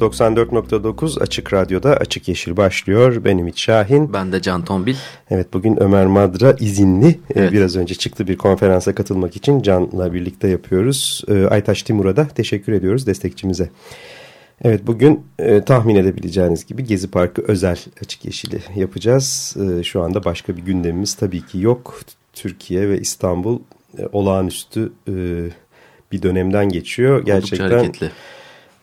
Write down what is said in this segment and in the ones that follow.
...94.9 Açık Radyo'da Açık Yeşil başlıyor. Ben Ümit Şahin. Ben de Can Tombil. Evet bugün Ömer Madra izinli. Ee, evet. Biraz önce çıktı bir konferansa katılmak için Can'la birlikte yapıyoruz. Ee, Aytaş Timur'a da teşekkür ediyoruz destekçimize. Evet bugün e, tahmin edebileceğiniz gibi Gezi Parkı özel açık yeşili yapacağız. E, şu anda başka bir gündemimiz tabii ki yok. Türkiye ve İstanbul e, olağanüstü e, bir dönemden geçiyor. Gerçekten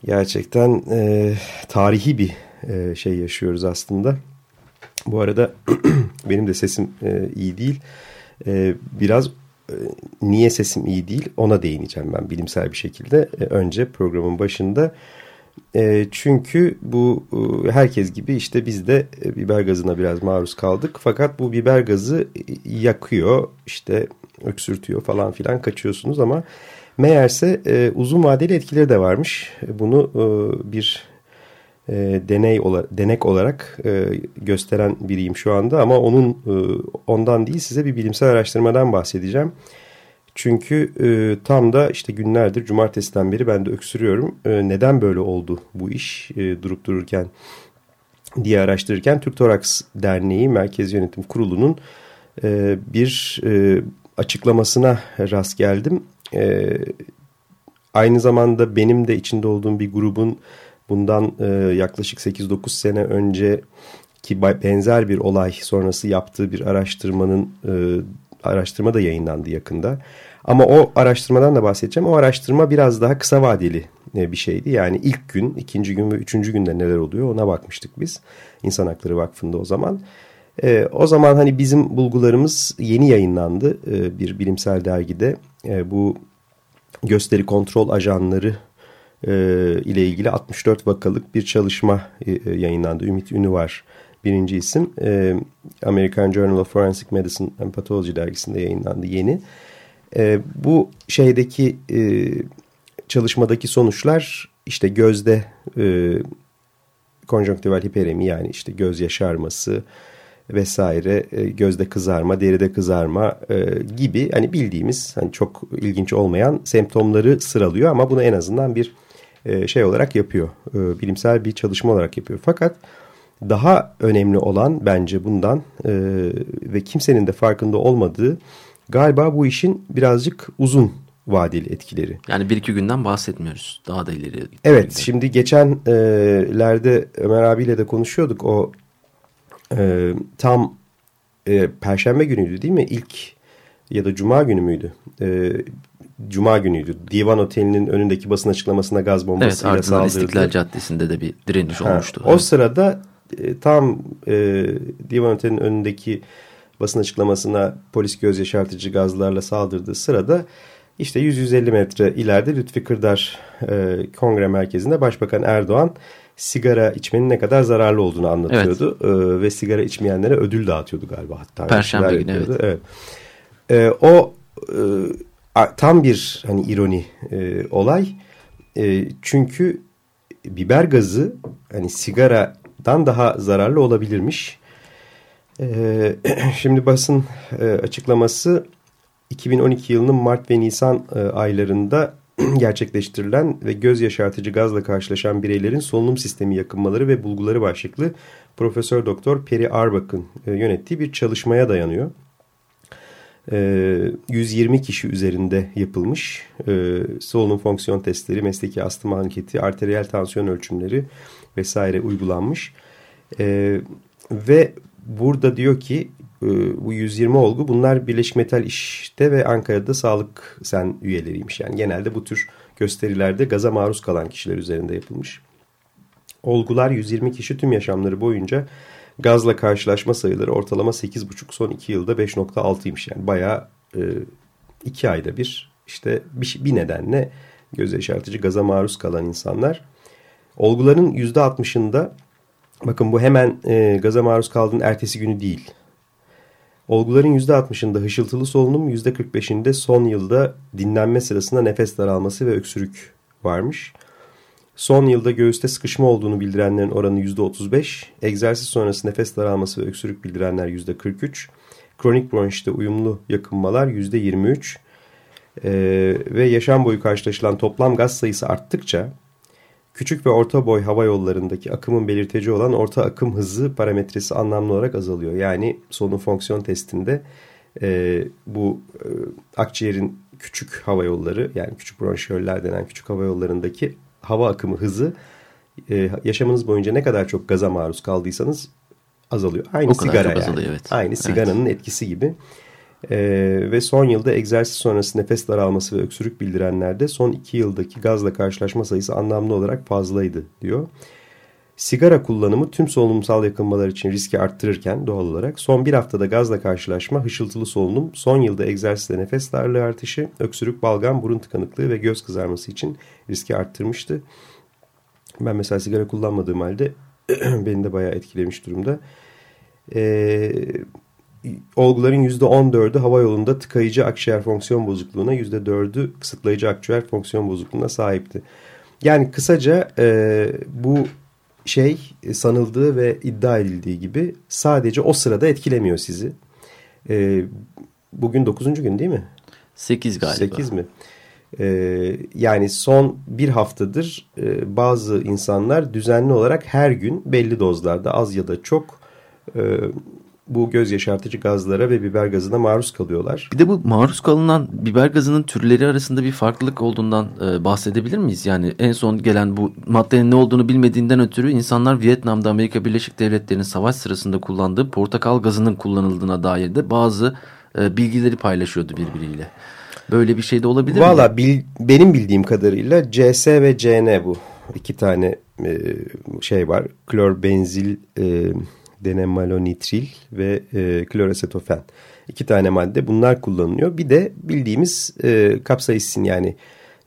Gerçekten e, tarihi bir e, şey yaşıyoruz aslında. Bu arada benim de sesim e, iyi değil. E, biraz e, niye sesim iyi değil ona değineceğim ben bilimsel bir şekilde. E, önce programın başında e, çünkü bu e, herkes gibi işte biz de e, biber gazına biraz maruz kaldık. Fakat bu biber gazı yakıyor, işte öksürtüyor falan filan kaçıyorsunuz ama meğerse e, uzun vadeli etkileri de varmış. Bunu e, bir e, deney ola, denek olarak e, gösteren biriyim şu anda ama onun e, ondan değil size bir bilimsel araştırmadan bahsedeceğim. Çünkü e, tam da işte günlerdir cumartesiden beri ben de öksürüyorum. E, neden böyle oldu bu iş e, durup dururken diye araştırırken Türk Toraks Derneği Merkez Yönetim Kurulu'nun e, bir e, açıklamasına rast geldim. E, aynı zamanda benim de içinde olduğum bir grubun bundan e, yaklaşık 8-9 sene önce ki benzer bir olay sonrası yaptığı bir araştırmanın e, araştırma da yayınlandı yakında. Ama o araştırmadan da bahsedeceğim. O araştırma biraz daha kısa vadeli e, bir şeydi. Yani ilk gün, ikinci gün ve üçüncü günde neler oluyor ona bakmıştık biz. İnsan Hakları Vakfı'nda o zaman. E, o zaman hani bizim bulgularımız yeni yayınlandı e, bir bilimsel dergide. E, bu gösteri kontrol ajanları e, ile ilgili 64 vakalık bir çalışma e, e, yayınlandı. Ümit Ünü var birinci isim. E, American Journal of Forensic Medicine and Pathology dergisinde yayınlandı yeni. E, bu şeydeki e, çalışmadaki sonuçlar işte gözde e, konjonktival hiperemi yani işte göz yaşarması vesaire e, gözde kızarma, deride kızarma e, gibi hani bildiğimiz hani çok ilginç olmayan semptomları sıralıyor ama bunu en azından bir e, şey olarak yapıyor. Bilimsel bir çalışma olarak yapıyor. Fakat daha önemli olan bence bundan ve kimsenin de farkında olmadığı galiba bu işin birazcık uzun vadeli etkileri. Yani bir iki günden bahsetmiyoruz. Daha da ileri. Evet şimdi geçenlerde Ömer abiyle de konuşuyorduk. O e, tam e, perşembe günüydü değil mi? İlk ya da cuma günü müydü? E, cuma günüydü. Divan Oteli'nin önündeki basın açıklamasına gaz bombasıyla evet, saldırdı. İstiklal Caddesi'nde de bir direniş ha, olmuştu. O evet. sırada e, tam e, Divan Oteli'nin önündeki basın açıklamasına polis göz yaşartıcı gazlarla saldırdığı sırada işte 100-150 metre ileride Lütfi Kırdar e, Kongre Merkezi'nde Başbakan Erdoğan sigara içmenin ne kadar zararlı olduğunu anlatıyordu. Evet. E, ve sigara içmeyenlere ödül dağıtıyordu galiba hatta. Perşembe günü evet. evet. E, o e, tam bir hani ironi e, olay. E, çünkü biber gazı hani sigaradan daha zararlı olabilirmiş. E, şimdi basın e, açıklaması 2012 yılının Mart ve Nisan e, aylarında gerçekleştirilen ve göz yaşartıcı gazla karşılaşan bireylerin solunum sistemi yakınmaları ve bulguları başlıklı Profesör Doktor Peri Arbak'ın e, yönettiği bir çalışmaya dayanıyor. 120 kişi üzerinde yapılmış solunum fonksiyon testleri, mesleki astım anketi, arteriyel tansiyon ölçümleri vesaire uygulanmış. Ve burada diyor ki e, bu 120 olgu bunlar Birleşik Metal İş'te ve Ankara'da Sağlık Sen üyeleriymiş. Yani genelde bu tür gösterilerde gaza maruz kalan kişiler üzerinde yapılmış. Olgular 120 kişi tüm yaşamları boyunca gazla karşılaşma sayıları ortalama 8,5 son 2 yılda 5,6'ymış. Yani bayağı 2 e, ayda bir işte bir, bir nedenle göz yaşartıcı gaza maruz kalan insanlar. Olguların %60'ında Bakın bu hemen e, gaza maruz kaldığın ertesi günü değil. Olguların %60'ında hışıltılı solunum, %45'inde son yılda dinlenme sırasında nefes daralması ve öksürük varmış. Son yılda göğüste sıkışma olduğunu bildirenlerin oranı %35, egzersiz sonrası nefes daralması ve öksürük bildirenler %43, kronik bronşite uyumlu yakınmalar %23 ee, ve yaşam boyu karşılaşılan toplam gaz sayısı arttıkça küçük ve orta boy hava yollarındaki akımın belirteci olan orta akım hızı parametresi anlamlı olarak azalıyor. Yani solunum fonksiyon testinde e, bu e, akciğerin küçük hava yolları yani küçük bronşiyoller denen küçük hava yollarındaki hava akımı hızı e, yaşamınız boyunca ne kadar çok gaza maruz kaldıysanız azalıyor. Aynı o sigara yani. Azalıyor, evet. Aynı sigaranın evet. etkisi gibi. Ee, ve son yılda egzersiz sonrası nefes daralması ve öksürük bildirenlerde son iki yıldaki gazla karşılaşma sayısı anlamlı olarak fazlaydı diyor. Sigara kullanımı tüm solunumsal yakınmalar için riski arttırırken doğal olarak son bir haftada gazla karşılaşma, hışıltılı solunum, son yılda egzersizde nefes darlığı artışı, öksürük, balgam, burun tıkanıklığı ve göz kızarması için riski arttırmıştı. Ben mesela sigara kullanmadığım halde beni de bayağı etkilemiş durumda. Ee, olguların %14'ü hava yolunda tıkayıcı akciğer fonksiyon bozukluğuna %4'ü kısıtlayıcı akciğer fonksiyon bozukluğuna sahipti. Yani kısaca e, bu şey sanıldığı ve iddia edildiği gibi sadece o sırada etkilemiyor sizi. E, bugün 9. gün değil mi? 8 galiba. 8 mi? E, yani son bir haftadır e, bazı insanlar düzenli olarak her gün belli dozlarda az ya da çok e, bu göz yaşartıcı gazlara ve biber gazına maruz kalıyorlar. Bir de bu maruz kalınan biber gazının türleri arasında bir farklılık olduğundan e, bahsedebilir miyiz? Yani en son gelen bu maddenin ne olduğunu bilmediğinden ötürü insanlar Vietnam'da Amerika Birleşik Devletleri'nin savaş sırasında kullandığı portakal gazının kullanıldığına dair de bazı e, bilgileri paylaşıyordu birbiriyle. Böyle bir şey de olabilir Valla mi? Valla bil, benim bildiğim kadarıyla CS ve CN bu. iki tane e, şey var. Klor benzil e, denemalonitril ve e, kloresetofen. İki tane madde bunlar kullanılıyor. Bir de bildiğimiz e, kapsaisin yani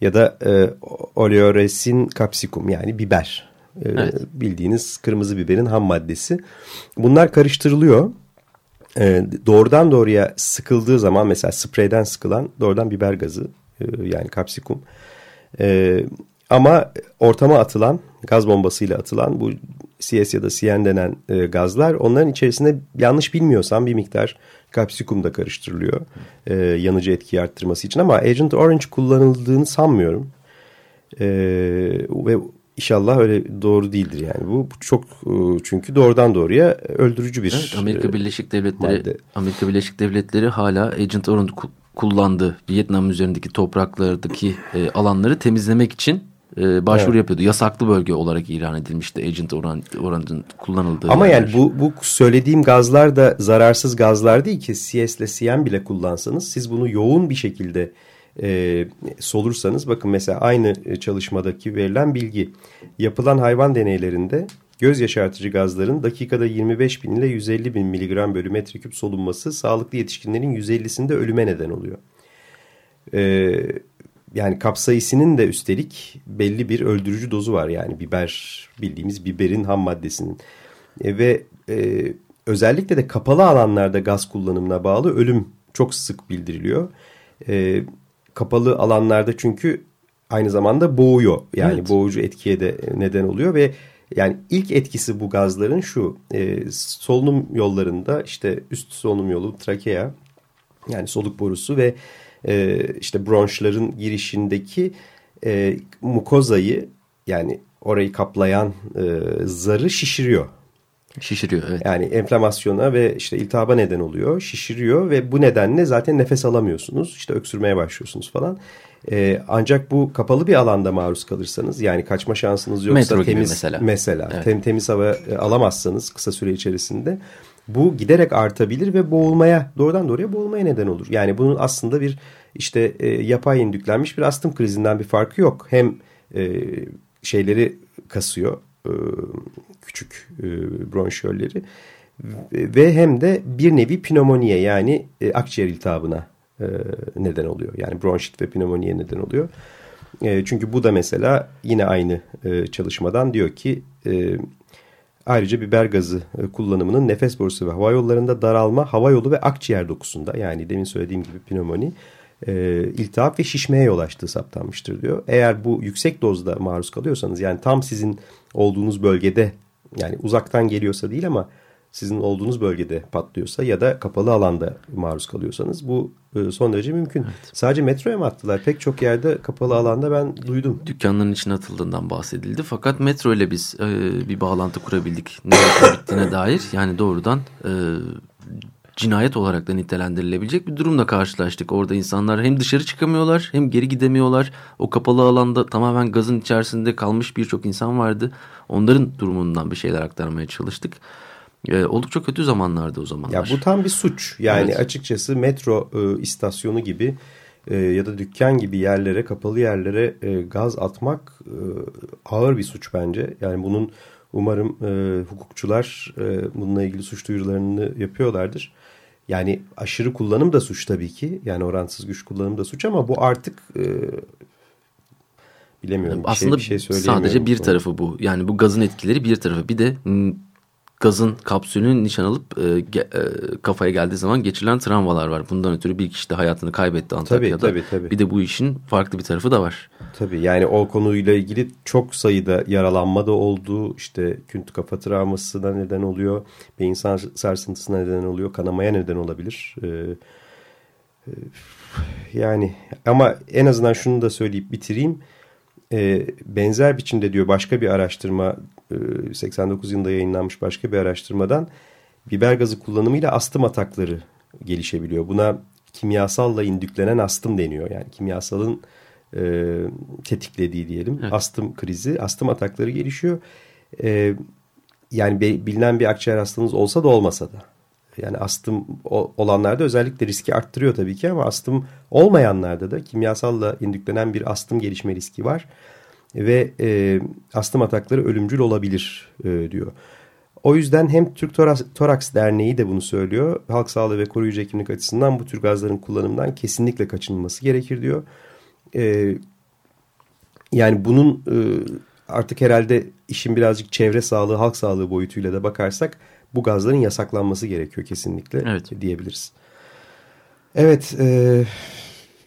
ya da e, oleoresin kapsikum yani biber. E, evet. Bildiğiniz kırmızı biberin ham maddesi. Bunlar karıştırılıyor. E, doğrudan doğruya sıkıldığı zaman mesela spreyden sıkılan doğrudan biber gazı e, yani kapsikum. E, ama ortama atılan gaz bombasıyla atılan bu CS ya da CN denen e, gazlar onların içerisinde yanlış bilmiyorsam bir miktar kapsikum da karıştırılıyor e, yanıcı etkiyi arttırması için ama Agent Orange kullanıldığını sanmıyorum. E, ve inşallah öyle doğru değildir yani bu çok e, çünkü doğrudan doğruya öldürücü bir evet, Amerika Birleşik Devletleri madde. Amerika Birleşik Devletleri hala Agent Orange kullandı Vietnam üzerindeki topraklardaki e, alanları temizlemek için e, başvuru evet. yapıyordu. Yasaklı bölge olarak ilan edilmişti Agent Oran, Orange'ın kullanıldığı. Ama yerler. yani bu, bu söylediğim gazlar da zararsız gazlar değil ki CS ile CM bile kullansanız siz bunu yoğun bir şekilde e, solursanız bakın mesela aynı çalışmadaki verilen bilgi yapılan hayvan deneylerinde göz yaşartıcı gazların dakikada 25 bin ile 150 bin miligram bölü metreküp solunması sağlıklı yetişkinlerin 150'sinde ölüme neden oluyor. Evet yani kapsaisinin de üstelik belli bir öldürücü dozu var. Yani biber bildiğimiz biberin ham maddesinin. E, ve e, özellikle de kapalı alanlarda gaz kullanımına bağlı ölüm çok sık bildiriliyor. E, kapalı alanlarda çünkü aynı zamanda boğuyor. Yani evet. boğucu etkiye de neden oluyor ve yani ilk etkisi bu gazların şu e, solunum yollarında işte üst solunum yolu trakea yani soluk borusu ve e, işte bronşların girişindeki e, mukozayı yani orayı kaplayan e, zarı şişiriyor. Şişiriyor evet. Yani enflamasyona ve işte iltihaba neden oluyor. Şişiriyor ve bu nedenle zaten nefes alamıyorsunuz. İşte öksürmeye başlıyorsunuz falan. Ee, ancak bu kapalı bir alanda maruz kalırsanız yani kaçma şansınız yoksa Metro temiz mesela, mesela evet. tem, temiz hava e, alamazsanız kısa süre içerisinde bu giderek artabilir ve boğulmaya doğrudan doğruya boğulmaya neden olur. Yani bunun aslında bir işte e, yapay indüklenmiş bir astım krizinden bir farkı yok. Hem e, şeyleri kasıyor e, küçük e, bronşiyolleri ve hem de bir nevi pneumoniye yani e, akciğer iltihabına e, neden oluyor. Yani bronşit ve pneumoniye neden oluyor. E, çünkü bu da mesela yine aynı e, çalışmadan diyor ki e, Ayrıca biber gazı e, kullanımının nefes borusu ve hava yollarında daralma, hava yolu ve akciğer dokusunda yani demin söylediğim gibi pnömoni, e, iltihap ve şişmeye yol açtığı saptanmıştır diyor. Eğer bu yüksek dozda maruz kalıyorsanız yani tam sizin olduğunuz bölgede yani uzaktan geliyorsa değil ama sizin olduğunuz bölgede patlıyorsa ya da kapalı alanda maruz kalıyorsanız bu e, son derece mümkün. Evet. Sadece metroya mı attılar? Pek çok yerde kapalı alanda ben duydum. Dükkanların içine atıldığından bahsedildi. Fakat metro ile biz e, bir bağlantı kurabildik. Ne bittiğine dair yani doğrudan e, cinayet olarak da nitelendirilebilecek bir durumla karşılaştık. Orada insanlar hem dışarı çıkamıyorlar hem geri gidemiyorlar. O kapalı alanda tamamen gazın içerisinde kalmış birçok insan vardı. Onların durumundan bir şeyler aktarmaya çalıştık. E, oldukça kötü zamanlardı o zamanlar. Ya bu tam bir suç. Yani evet. açıkçası metro e, istasyonu gibi e, ya da dükkan gibi yerlere, kapalı yerlere e, gaz atmak e, ağır bir suç bence. Yani bunun umarım e, hukukçular e, bununla ilgili suç duyurularını yapıyorlardır. Yani aşırı kullanım da suç tabii ki. Yani oransız güç kullanım da suç ama bu artık e, bilemiyorum. Aslında bir şey, bir şey sadece bir tarafı bu. Yani bu gazın etkileri bir tarafı. Bir de gazın kapsülünün nişan alıp e, ge, e, kafaya geldiği zaman geçirilen travmalar var. Bundan ötürü bir kişi de hayatını kaybetti Antakya'da. Tabii, tabii, tabii. Bir de bu işin farklı bir tarafı da var. Tabii yani o konuyla ilgili çok sayıda yaralanma da oldu. İşte künt kafa travmasına neden oluyor. Beyin sarsıntısına neden oluyor. Kanamaya neden olabilir. Ee, e, yani ama en azından şunu da söyleyip bitireyim. Ee, benzer biçimde diyor başka bir araştırma 89 yılında yayınlanmış başka bir araştırmadan biber gazı kullanımıyla astım atakları gelişebiliyor. Buna kimyasalla indüklenen astım deniyor. Yani kimyasalın e, tetiklediği diyelim. Evet. Astım krizi, astım atakları gelişiyor. E, yani be, bilinen bir akciğer hastalığınız olsa da olmasa da. Yani astım olanlarda özellikle riski arttırıyor tabii ki ama astım olmayanlarda da kimyasalla indüklenen bir astım gelişme riski var ve e, astım atakları ölümcül olabilir e, diyor. O yüzden hem Türk Toraks, Derneği de bunu söylüyor. Halk sağlığı ve koruyucu hekimlik açısından bu tür gazların kullanımından kesinlikle kaçınılması gerekir diyor. E, yani bunun e, artık herhalde işin birazcık çevre sağlığı, halk sağlığı boyutuyla da bakarsak bu gazların yasaklanması gerekiyor kesinlikle evet. diyebiliriz. Evet, e,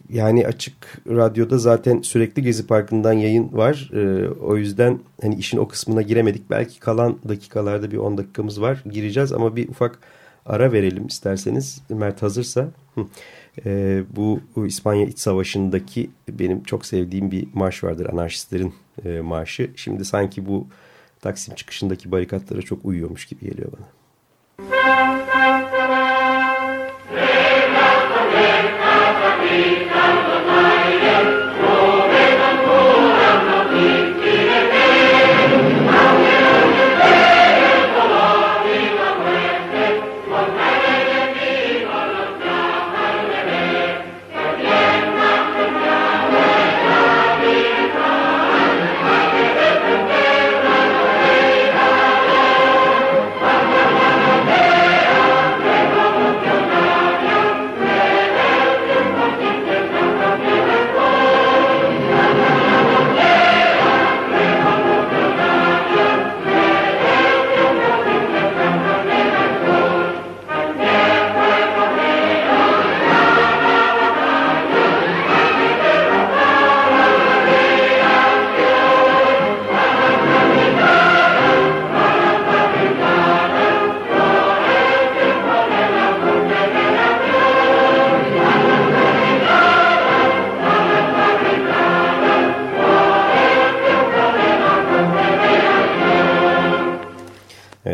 yani açık radyoda zaten sürekli Gezi Parkı'ndan yayın var. Ee, o yüzden hani işin o kısmına giremedik. Belki kalan dakikalarda bir 10 dakikamız var. Gireceğiz ama bir ufak ara verelim isterseniz. Mert hazırsa. Ee, bu, bu İspanya İç Savaşı'ndaki benim çok sevdiğim bir marş vardır. Anarşistlerin e, marşı. Şimdi sanki bu Taksim çıkışındaki barikatlara çok uyuyormuş gibi geliyor bana.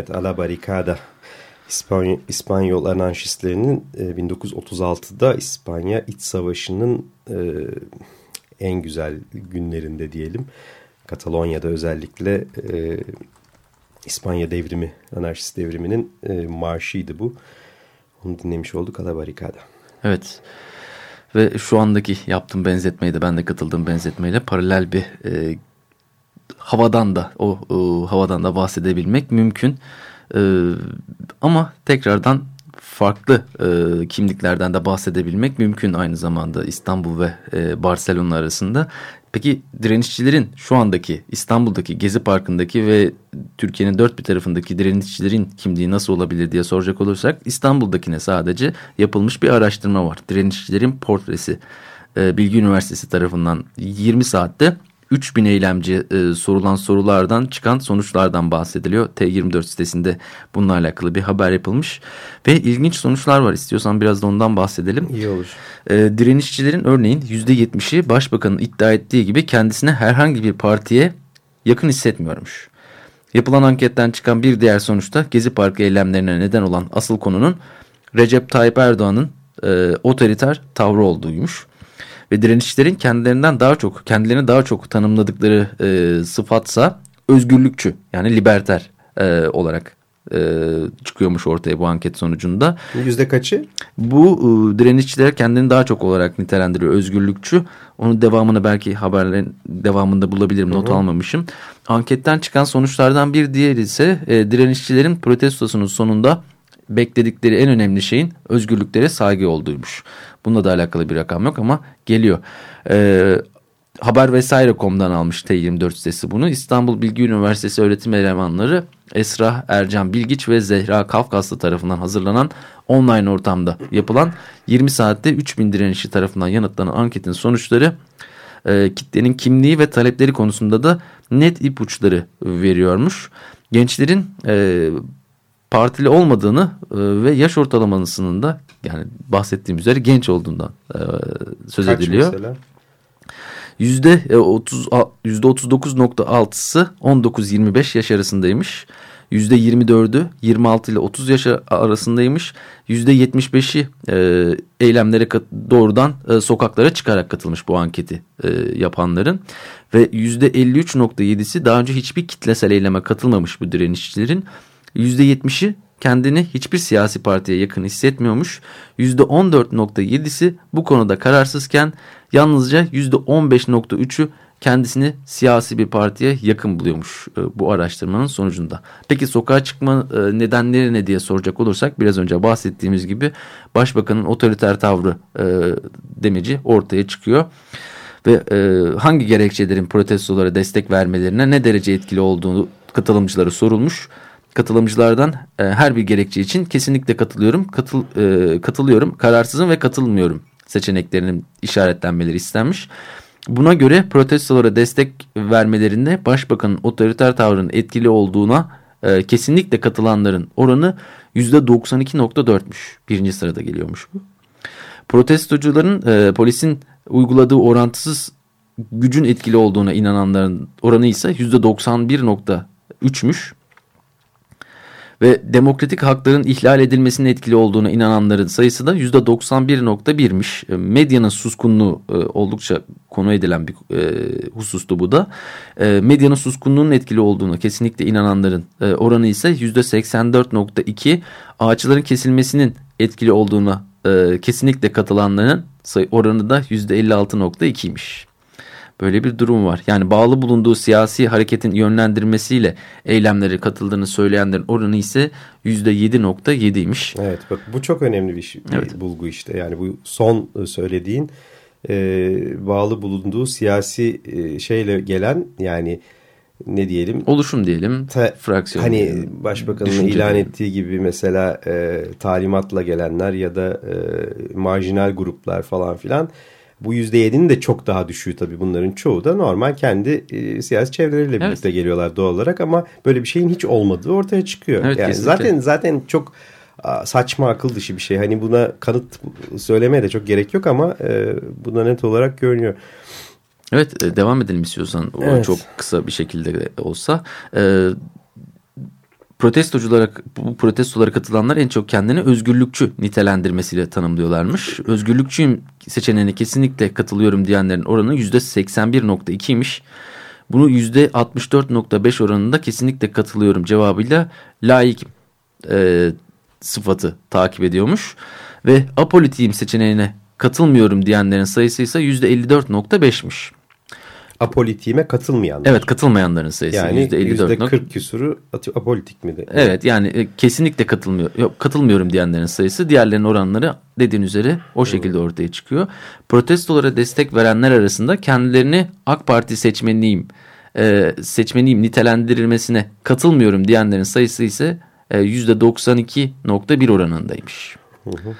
La Barricada İspany İspanyol anarşistlerinin e, 1936'da İspanya İç Savaşı'nın e, en güzel günlerinde diyelim. Katalonya'da özellikle e, İspanya devrimi, anarşist devriminin e, marşıydı bu. Onu dinlemiş olduk La Barricada. Evet. Ve şu andaki yaptığım benzetmeyi de ben de katıldığım benzetmeyle paralel bir e, havadan da o, o havadan da bahsedebilmek mümkün. Ee, ama tekrardan farklı e, kimliklerden de bahsedebilmek mümkün aynı zamanda İstanbul ve e, Barcelona arasında. Peki direnişçilerin şu andaki İstanbul'daki Gezi Parkı'ndaki ve Türkiye'nin dört bir tarafındaki direnişçilerin kimliği nasıl olabilir diye soracak olursak İstanbul'dakine sadece yapılmış bir araştırma var. Direnişçilerin portresi e, Bilgi Üniversitesi tarafından 20 saatte 3000 eylemci e, sorulan sorulardan çıkan sonuçlardan bahsediliyor. T24 sitesinde bununla alakalı bir haber yapılmış. Ve ilginç sonuçlar var. İstiyorsan biraz da ondan bahsedelim. İyi olur. E, direnişçilerin örneğin %70'i başbakanın iddia ettiği gibi kendisine herhangi bir partiye yakın hissetmiyormuş. Yapılan anketten çıkan bir diğer sonuçta Gezi Parkı eylemlerine neden olan asıl konunun Recep Tayyip Erdoğan'ın e, otoriter tavrı olduğuymuş ve direnişçilerin kendilerinden daha çok kendilerini daha çok tanımladıkları e, sıfatsa özgürlükçü yani liberter e, olarak e, çıkıyormuş ortaya bu anket sonucunda. Yüzde kaçı? Bu e, direnişçiler kendini daha çok olarak nitelendiriyor özgürlükçü. Onun devamını belki haberlerin devamında bulabilirim not Hı -hı. almamışım. Anketten çıkan sonuçlardan bir diğeri ise e, direnişçilerin protestosunun sonunda bekledikleri en önemli şeyin özgürlüklere saygı olduğuymuş. Bununla da alakalı bir rakam yok ama geliyor. Ee, Haber vesaire.com'dan almış T24 sitesi bunu. İstanbul Bilgi Üniversitesi öğretim elemanları Esra Ercan Bilgiç ve Zehra Kafkaslı tarafından hazırlanan online ortamda yapılan 20 saatte 3000 direnişi tarafından yanıtlanan anketin sonuçları e, kitlenin kimliği ve talepleri konusunda da net ipuçları veriyormuş. Gençlerin e, partili olmadığını e, ve yaş ortalamasının da yani bahsettiğim üzere genç olduğundan e, söz Kaç ediliyor. Mesela? Yüzde 30 e, yüzde 39.6'sı 19-25 yaş arasındaymış. Yüzde 24'ü 26 ile 30 yaş arasındaymış. Yüzde 75'i e, eylemlere doğrudan e, sokaklara çıkarak katılmış bu anketi e, yapanların. Ve yüzde 53.7'si daha önce hiçbir kitlesel eyleme katılmamış bu direnişçilerin. %70'i kendini hiçbir siyasi partiye yakın hissetmiyormuş. %14.7'si bu konuda kararsızken yalnızca %15.3'ü kendisini siyasi bir partiye yakın buluyormuş e, bu araştırmanın sonucunda. Peki sokağa çıkma e, nedenleri ne diye soracak olursak biraz önce bahsettiğimiz gibi başbakanın otoriter tavrı e, demeci ortaya çıkıyor. Ve hangi gerekçelerin protestolara destek vermelerine ne derece etkili olduğunu katılımcılara sorulmuş katılımcılardan e, her bir gerekçe için kesinlikle katılıyorum, katıl, e, katılıyorum, kararsızım ve katılmıyorum seçeneklerinin işaretlenmeleri istenmiş. Buna göre protestolara destek vermelerinde başbakanın otoriter tavrının etkili olduğuna e, kesinlikle katılanların oranı %92.4'müş. Birinci sırada geliyormuş bu. Protestocuların e, polisin uyguladığı orantısız gücün etkili olduğuna inananların oranı ise %91.3'müş ve demokratik hakların ihlal edilmesinin etkili olduğuna inananların sayısı da %91.1'miş. E, medyanın suskunluğu e, oldukça konu edilen bir e, husustu bu da. Medyanın suskunluğunun etkili olduğuna kesinlikle inananların oranı ise %84.2. Ağaçların kesilmesinin etkili olduğuna kesinlikle katılanların oranı da %56.2'ymiş. Böyle bir durum var. Yani bağlı bulunduğu siyasi hareketin yönlendirmesiyle eylemlere katıldığını söyleyenlerin oranı ise %7.7'ymiş. Evet bak bu çok önemli bir, şey, bir evet. bulgu işte. Yani bu son söylediğin e, bağlı bulunduğu siyasi e, şeyle gelen yani ne diyelim? Oluşum diyelim. Ta, fraksiyon. Hani diyelim, başbakanın ilan diyelim. ettiği gibi mesela e, talimatla gelenler ya da e, marjinal gruplar falan filan bu %7'nin de çok daha düşüğü tabii bunların çoğu da normal kendi e, siyasi çevreleriyle evet. birlikte geliyorlar doğal olarak ama böyle bir şeyin hiç olmadığı ortaya çıkıyor. Evet, yani zaten zaten çok saçma akıl dışı bir şey. Hani buna kanıt söylemeye de çok gerek yok ama e, buna net olarak görünüyor. Evet e, devam edelim istiyorsan evet. çok kısa bir şekilde olsa. E, protestoculara bu protestolara katılanlar en çok kendini özgürlükçü nitelendirmesiyle tanımlıyorlarmış. Özgürlükçüyüm seçeneğine kesinlikle katılıyorum diyenlerin oranı %81.2'ymiş. Bunu %64.5 oranında kesinlikle katılıyorum cevabıyla layık e, sıfatı takip ediyormuş. Ve apolitiyim seçeneğine katılmıyorum diyenlerin sayısı ise %54.5'miş. apolitiğime katılmayanlar. Evet katılmayanların sayısı yani %54. yüzde 40 küsuru apolitik mi? De? Evet yani e, kesinlikle katılmıyor, yok, katılmıyorum diyenlerin sayısı diğerlerinin oranları dediğin üzere o şekilde ortaya çıkıyor. Protestolara destek verenler arasında kendilerini AK Parti seçmeniyim, e, seçmeniyim nitelendirilmesine katılmıyorum diyenlerin sayısı ise e, %92.1 oranındaymış. Hı hı.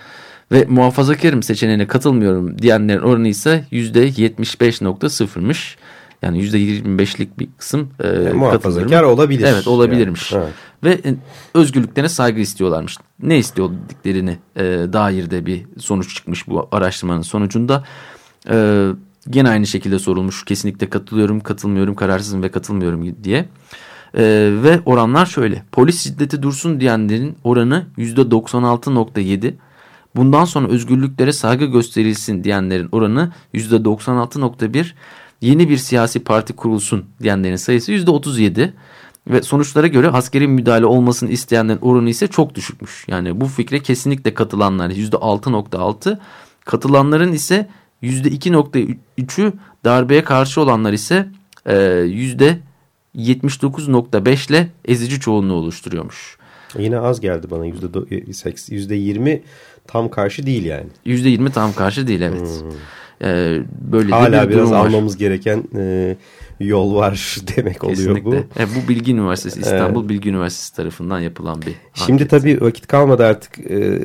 Ve muhafazakarım seçeneğine katılmıyorum diyenlerin oranı ise %75.0'mış. Yani %25'lik bir kısım e, yani muhafazakar olabilir. Evet olabilirmiş. Yani. Evet. Ve e, özgürlüklerine saygı istiyorlarmış. Ne istediklerini e, dair de bir sonuç çıkmış bu araştırmanın sonucunda. E, gene aynı şekilde sorulmuş. Kesinlikle katılıyorum, katılmıyorum, kararsızım ve katılmıyorum diye. E, ve oranlar şöyle. Polis şiddeti dursun diyenlerin oranı %96.7. Bundan sonra özgürlüklere saygı gösterilsin diyenlerin oranı %96.1. Yeni bir siyasi parti kurulsun diyenlerin sayısı %37. Ve sonuçlara göre askeri müdahale olmasını isteyenlerin oranı ise çok düşükmüş. Yani bu fikre kesinlikle katılanlar %6.6. Katılanların ise %2.3'ü darbeye karşı olanlar ise %79.5 ile ezici çoğunluğu oluşturuyormuş. Yine az geldi bana %20 tam karşı değil yani. %20 tam karşı değil evet. Hmm. Ee, böyle Hala bir biraz var. almamız gereken e, yol var demek Kesinlikle. oluyor bu. E, bu Bilgi Üniversitesi İstanbul evet. Bilgi Üniversitesi tarafından yapılan bir Şimdi anket. tabii vakit kalmadı artık e,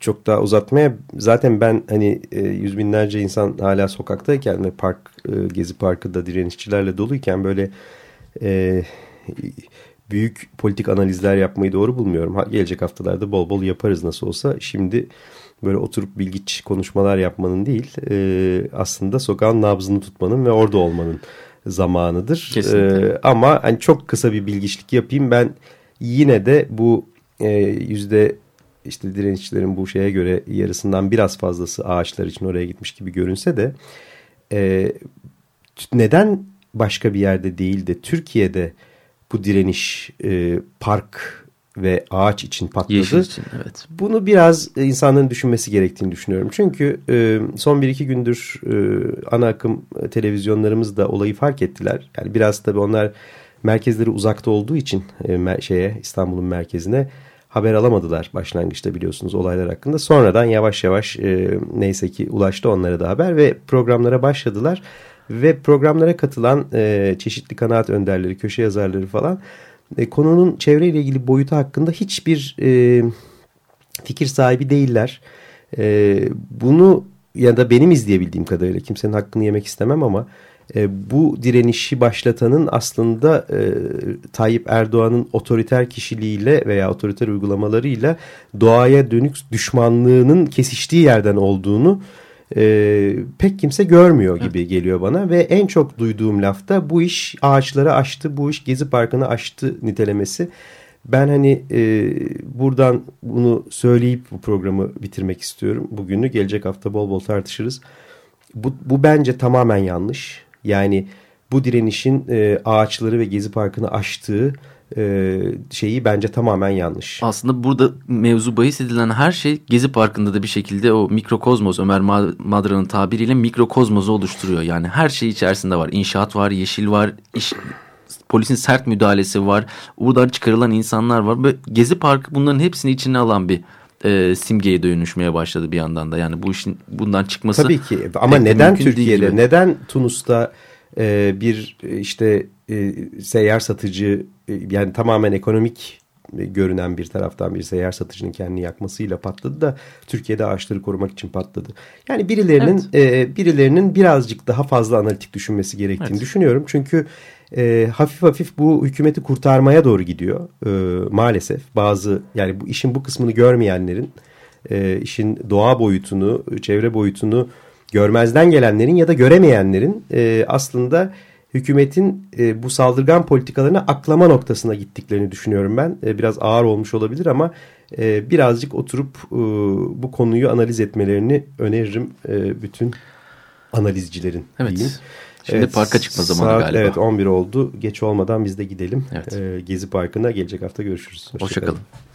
çok daha uzatmaya. Zaten ben hani e, yüz binlerce insan hala sokaktayken ve park e, Gezi Parkı da direnişçilerle doluyken böyle e, büyük politik analizler yapmayı doğru bulmuyorum. Gelecek haftalarda bol bol yaparız nasıl olsa. Şimdi böyle oturup bilgiç konuşmalar yapmanın değil e, aslında sokağın nabzını tutmanın ve orada olmanın zamanıdır. Kesinlikle. E, ama hani çok kısa bir bilgiçlik yapayım ben yine de bu e, yüzde işte direnişçilerin bu şeye göre yarısından biraz fazlası ağaçlar için oraya gitmiş gibi görünse de e, neden başka bir yerde değil de Türkiye'de bu direniş e, park ve ağaç için patladı. Yeşil için evet. Bunu biraz insanların düşünmesi gerektiğini düşünüyorum. Çünkü e, son bir iki gündür e, ana akım televizyonlarımız da olayı fark ettiler. Yani biraz tabii onlar merkezleri uzakta olduğu için e, şeye İstanbul'un merkezine haber alamadılar başlangıçta biliyorsunuz olaylar hakkında. Sonradan yavaş yavaş e, neyse ki ulaştı onlara da haber ve programlara başladılar. Ve programlara katılan e, çeşitli kanaat önderleri, köşe yazarları falan e, konunun çevreyle ilgili boyutu hakkında hiçbir e, fikir sahibi değiller. E, bunu ya da benim izleyebildiğim kadarıyla kimsenin hakkını yemek istemem ama e, bu direnişi başlatanın aslında e, Tayyip Erdoğan'ın otoriter kişiliğiyle veya otoriter uygulamalarıyla doğaya dönük düşmanlığının kesiştiği yerden olduğunu e, pek kimse görmüyor gibi geliyor bana ve en çok duyduğum lafta bu iş ağaçları aştı, bu iş Gezi Parkı'nı aştı nitelemesi. Ben hani e, buradan bunu söyleyip bu programı bitirmek istiyorum. Bugünü gelecek hafta bol bol tartışırız. Bu, bu bence tamamen yanlış. Yani bu direnişin e, ağaçları ve Gezi Parkı'nı aştığı e, şeyi bence tamamen yanlış. Aslında burada mevzu bahis edilen her şey Gezi Parkı'nda da bir şekilde o mikrokozmos Ömer Madra'nın tabiriyle mikrokozmosu oluşturuyor. Yani her şey içerisinde var. İnşaat var, yeşil var, iş, polisin sert müdahalesi var. Buradan çıkarılan insanlar var. Böyle Gezi Parkı bunların hepsini içine alan bir e, simgeye dönüşmeye başladı bir yandan da. Yani bu işin bundan çıkması... Tabii ki ama neden Türkiye'de, neden Tunus'ta e, bir işte e, seyyar satıcı e, yani tamamen ekonomik görünen bir taraftan bir seyyar satıcının kendini yakmasıyla patladı da Türkiye'de ağaçları korumak için patladı. Yani birilerinin evet. e, birilerinin birazcık daha fazla analitik düşünmesi gerektiğini evet. düşünüyorum. Çünkü e, hafif hafif bu hükümeti kurtarmaya doğru gidiyor e, maalesef. Bazı yani bu işin bu kısmını görmeyenlerin e, işin doğa boyutunu, çevre boyutunu görmezden gelenlerin ya da göremeyenlerin e, aslında hükümetin e, bu saldırgan politikalarını aklama noktasına gittiklerini düşünüyorum ben. E, biraz ağır olmuş olabilir ama e, birazcık oturup e, bu konuyu analiz etmelerini öneririm e, bütün analizcilerin evet. diyeyim. Şimdi evet, parka çıkma zamanı saat, galiba. Evet 11 oldu. Geç olmadan biz de gidelim. Evet. E, Gezi Parkı'na gelecek hafta görüşürüz. Hoşçakalın. Hoşça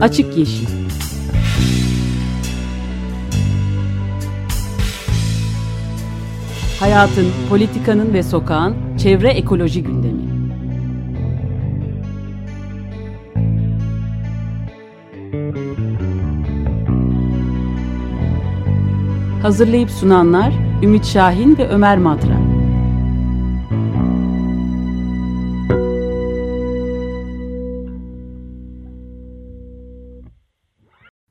Açık Yeşil Hayatın, politikanın ve sokağın çevre ekoloji gündemi. Hazırlayıp sunanlar Ümit Şahin ve Ömer Madra.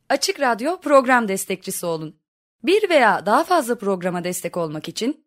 Açık Radyo program destekçisi olun. Bir veya daha fazla programa destek olmak için